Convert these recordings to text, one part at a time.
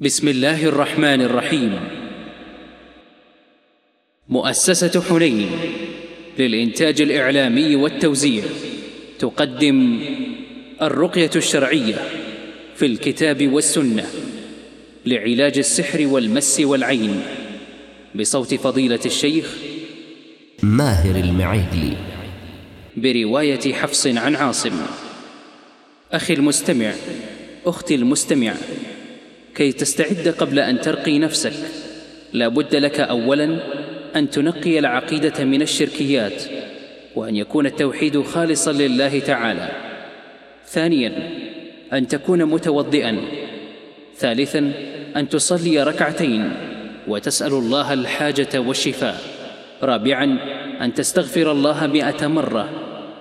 بسم الله الرحمن الرحيم. مؤسسة حنين للإنتاج الإعلامي والتوزيع تقدم الرقية الشرعية في الكتاب والسنة لعلاج السحر والمس والعين بصوت فضيلة الشيخ ماهر المعيقلي برواية حفص عن عاصم. أخي المستمع أختي المستمع كي تستعد قبل أن ترقي نفسك. لا بد لك أولا أن تنقي العقيدة من الشركيات وأن يكون التوحيد خالصا لله تعالى. ثانيا أن تكون متوضئا. ثالثا أن تصلي ركعتين وتسأل الله الحاجة والشفاء. رابعا أن تستغفر الله مئة مرة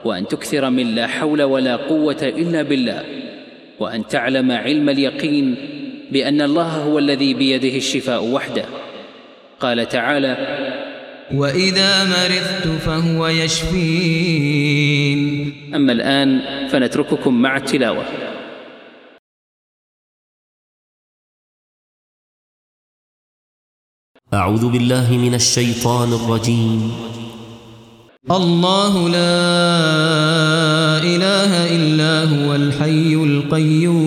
وأن تكثر من لا حول ولا قوة إلا بالله. وأن تعلم علم اليقين بأن الله هو الذي بيده الشفاء وحده. قال تعالى وإذا مرضت فهو يشفين. أما الآن فنترككم مع التلاوة. أعوذ بالله من الشيطان الرجيم. الله لا إله إلا هو الحي القيوم.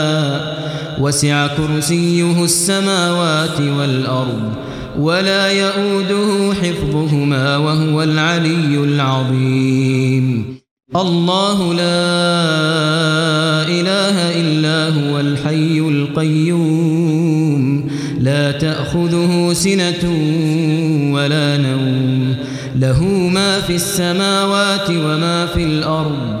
وسع كرسيه السماوات والأرض ولا يؤوده حفظهما وهو العلي العظيم. الله لا إله إلا هو الحي القيوم. لا تأخذه سنة ولا نوم. له ما في السماوات وما في الأرض.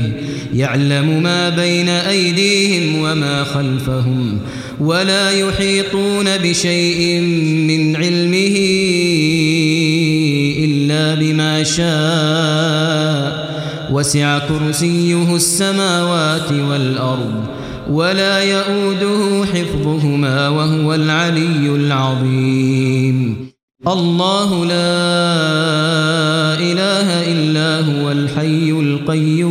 يعلم ما بين أيديهم وما خلفهم ولا يحيطون بشيء من علمه إلا بما شاء. وسع كرسيه السماوات والأرض ولا يؤوده حفظهما وهو العلي العظيم. الله لا إله إلا هو الحي القيوم.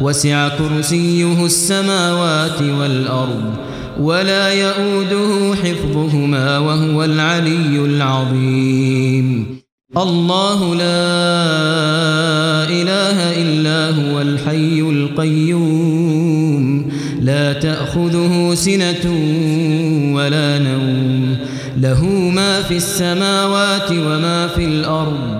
وسع كرسيه السماوات والأرض ولا يؤوده حفظهما وهو العلي العظيم. الله لا إله إلا هو الحي القيوم. لا تأخذه سنة ولا نوم. له ما في السماوات وما في الأرض.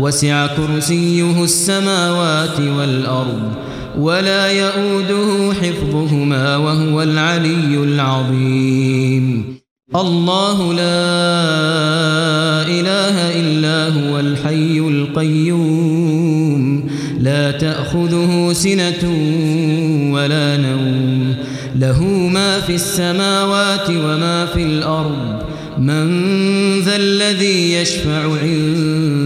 وسع كرسيه السماوات والأرض ولا يؤوده حفظهما وهو العلي العظيم. الله لا إله إلا هو الحي القيوم. لا تأخذه سنة ولا نوم. له ما في السماوات وما في الأرض. من ذا الذي يشفع عنده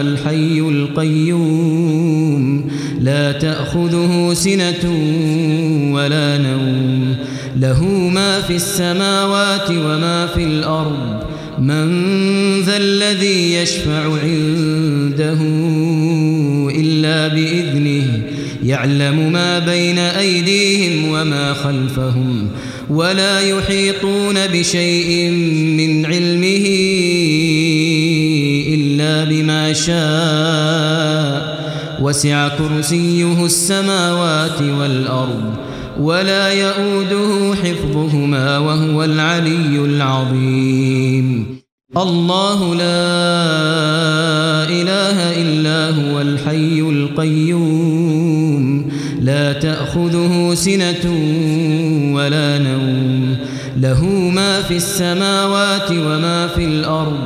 الحي القيوم لا تأخذه سنة ولا نوم له ما في السماوات وما في الأرض من ذا الذي يشفع عنده إلا بإذنه يعلم ما بين أيديهم وما خلفهم ولا يحيطون بشيء من علمه بما شاء وسع كرسيه السماوات والأرض ولا يؤوده حفظهما وهو العلي العظيم. الله لا إله إلا هو الحي القيوم. لا تأخذه سنة ولا نوم. له ما في السماوات وما في الأرض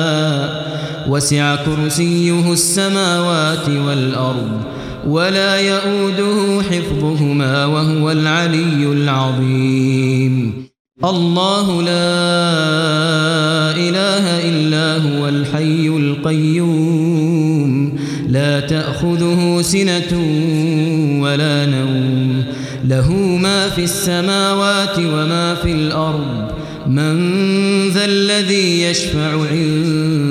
وسع كرسيه السماوات والأرض ولا يؤوده حفظهما وهو العلي العظيم. الله لا إله إلا هو الحي القيوم. لا تأخذه سنة ولا نوم. له ما في السماوات وما في الأرض. من ذا الذي يشفع عنده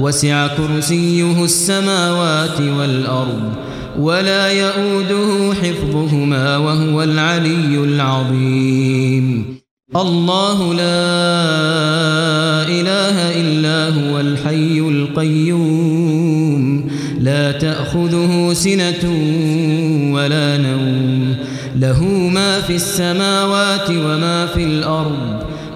وسع كرسيه السماوات والأرض ولا يؤوده حفظهما وهو العلي العظيم. الله لا إله إلا هو الحي القيوم. لا تأخذه سنة ولا نوم. له ما في السماوات وما في الأرض.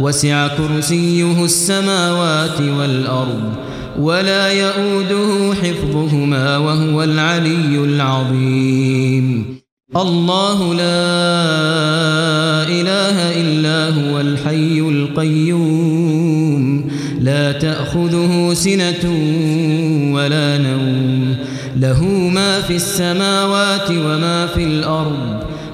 وسع كرسيه السماوات والأرض ولا يؤوده حفظهما وهو العلي العظيم. الله لا إله إلا هو الحي القيوم. لا تأخذه سنة ولا نوم. له ما في السماوات وما في الأرض.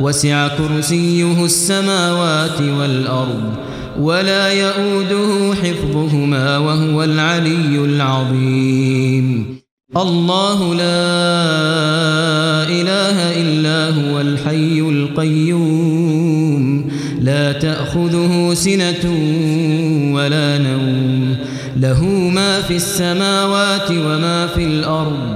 وسع كرسيه السماوات والأرض ولا يؤوده حفظهما وهو العلي العظيم. الله لا إله إلا هو الحي القيوم. لا تأخذه سنة ولا نوم. له ما في السماوات وما في الأرض.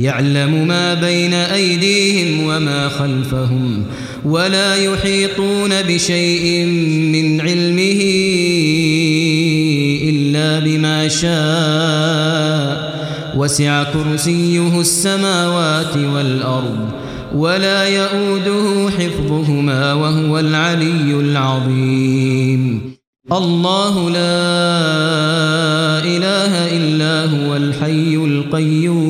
يعلم ما بين أيديهم وما خلفهم ولا يحيطون بشيء من علمه إلا بما شاء. وسع كرسيه السماوات والأرض ولا يؤوده حفظهما وهو العلي العظيم. الله لا إله إلا هو الحي القيوم.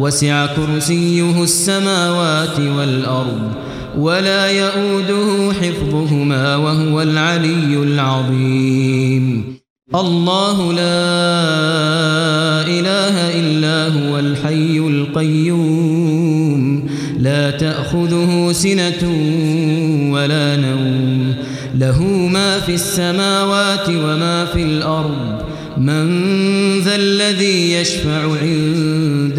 وسع كرسيه السماوات والأرض ولا يؤوده حفظهما وهو العلي العظيم. الله لا إله إلا هو الحي القيوم. لا تأخذه سنة ولا نوم. له ما في السماوات وما في الأرض. من ذا الذي يشفع عنده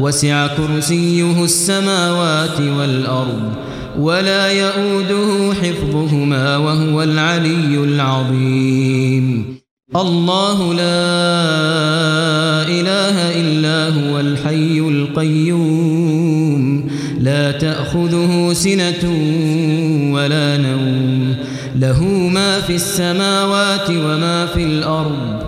وسع كرسيه السماوات والأرض ولا يؤوده حفظهما وهو العلي العظيم. الله لا إله إلا هو الحي القيوم. لا تأخذه سنة ولا نوم. له ما في السماوات وما في الأرض.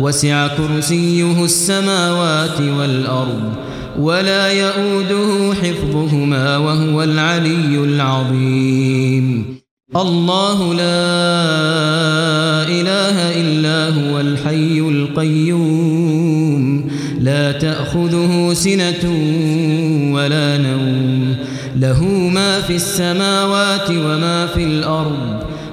وسع كرسيه السماوات والأرض ولا يؤوده حفظهما وهو العلي العظيم. الله لا إله إلا هو الحي القيوم. لا تأخذه سنة ولا نوم. له ما في السماوات وما في الأرض.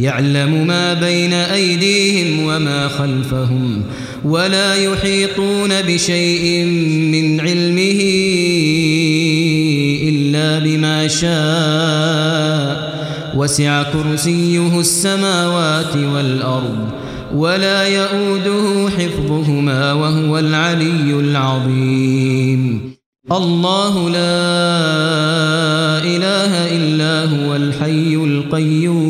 يعلم ما بين أيديهم وما خلفهم ولا يحيطون بشيء من علمه إلا بما شاء. وسع كرسيه السماوات والأرض ولا يؤوده حفظهما وهو العلي العظيم. الله لا إله إلا هو الحي القيوم.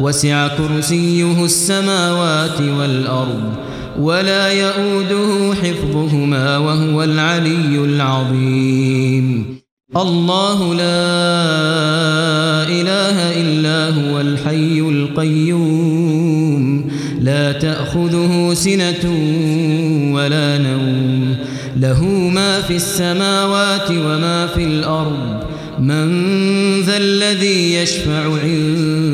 وسع كرسيه السماوات والأرض ولا يؤوده حفظهما وهو العلي العظيم. الله لا إله إلا هو الحي القيوم. لا تأخذه سنة ولا نوم. له ما في السماوات وما في الأرض. من ذا الذي يشفع عنده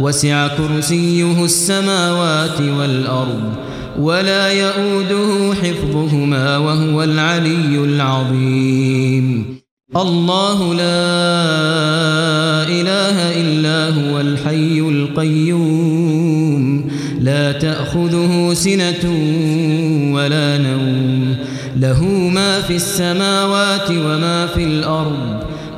وسع كرسيه السماوات والأرض ولا يؤوده حفظهما وهو العلي العظيم. الله لا إله إلا هو الحي القيوم. لا تأخذه سنة ولا نوم. له ما في السماوات وما في الأرض.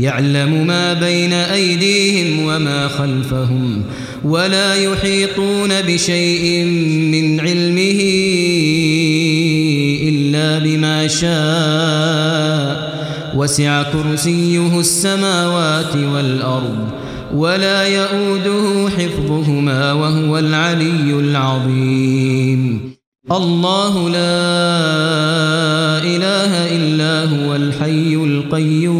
يعلم ما بين أيديهم وما خلفهم ولا يحيطون بشيء من علمه إلا بما شاء. وسع كرسيه السماوات والأرض ولا يؤوده حفظهما وهو العلي العظيم. الله لا إله إلا هو الحي القيوم.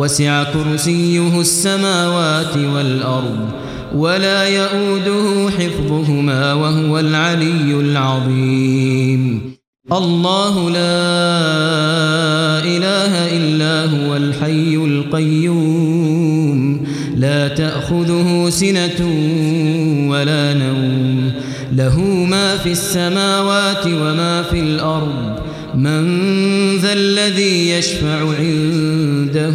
وسع كرسيه السماوات والأرض ولا يؤوده حفظهما وهو العلي العظيم. الله لا إله إلا هو الحي القيوم. لا تأخذه سنة ولا نوم. له ما في السماوات وما في الأرض. من ذا الذي يشفع عنده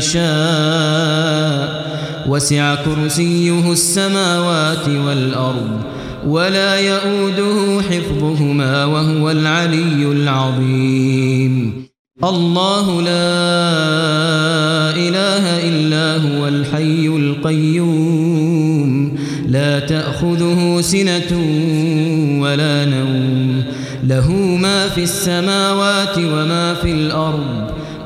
إلا بما شاء وسع كرسيه السماوات والأرض ولا يؤوده حفظهما وهو العلي العظيم. الله لا إله إلا هو الحي القيوم. لا تأخذه سنة ولا نوم. له ما في السماوات وما في الأرض.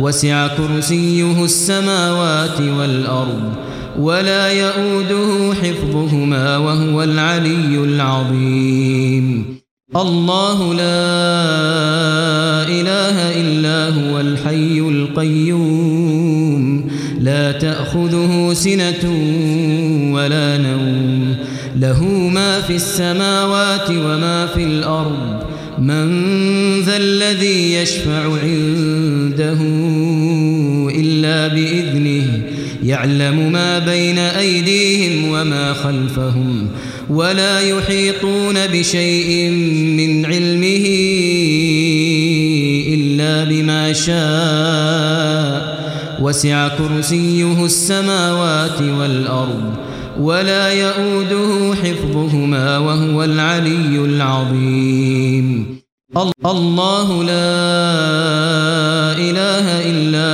وسع كرسيه السماوات والأرض ولا يؤوده حفظهما وهو العلي العظيم. الله لا إله إلا هو الحي القيوم. لا تأخذه سنة ولا نوم. له ما في السماوات وما في الأرض. من ذا الذي يشفع عنده إلا بإذنه يعلم ما بين أيديهم وما خلفهم ولا يحيطون بشيء من علمه إلا بما شاء. وسع كرسيه السماوات والأرض ولا يؤوده حفظهما وهو العلي العظيم. الله لا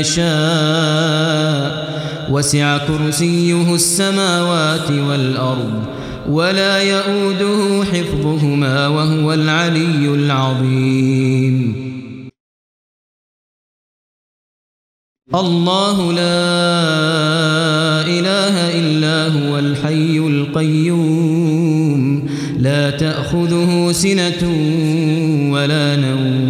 إلا بما شاء وسع كرسيه السماوات والأرض ولا يؤوده حفظهما وهو العلي العظيم. الله لا إله إلا هو الحي القيوم. لا تأخذه سنة ولا نوم.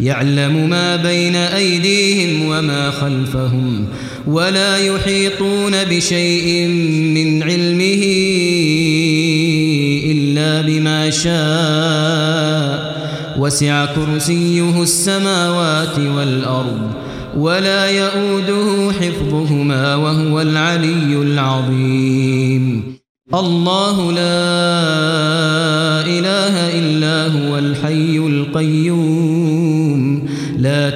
يعلم ما بين أيديهم وما خلفهم ولا يحيطون بشيء من علمه إلا بما شاء. وسع كرسيه السماوات والأرض ولا يؤوده حفظهما وهو العلي العظيم. الله لا إله إلا هو الحي القيوم.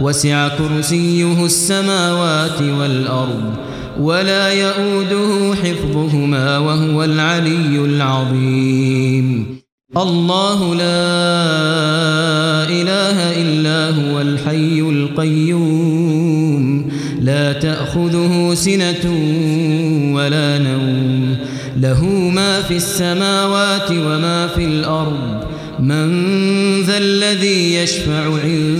وسع كرسيه السماوات والأرض ولا يؤوده حفظهما وهو العلي العظيم. الله لا إله إلا هو الحي القيوم. لا تأخذه سنة ولا نوم. له ما في السماوات وما في الأرض. من ذا الذي يشفع عنده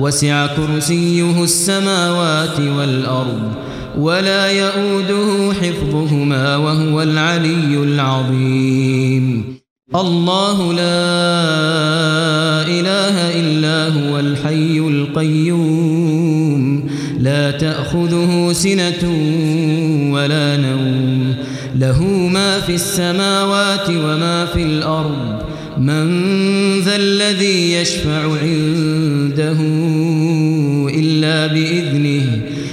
وسع كرسيه السماوات والأرض ولا يؤوده حفظهما وهو العلي العظيم. الله لا إله إلا هو الحي القيوم. لا تأخذه سنة ولا نوم. له ما في السماوات وما في الأرض. من ذا الذي يشفع عنده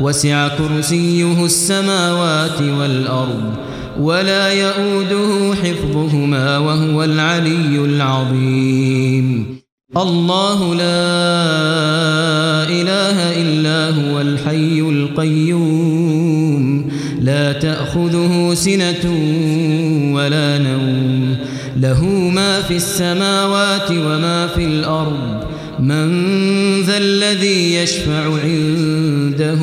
وسع كرسيه السماوات والأرض ولا يؤوده حفظهما وهو العلي العظيم. الله لا إله إلا هو الحي القيوم. لا تأخذه سنة ولا نوم. له ما في السماوات وما في الأرض. من ذا الذي يشفع عنده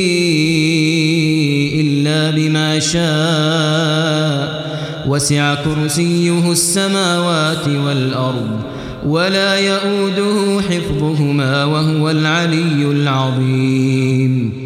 بما شاء وسع كرسيه السماوات والأرض ولا يؤوده حفظهما وهو العلي العظيم.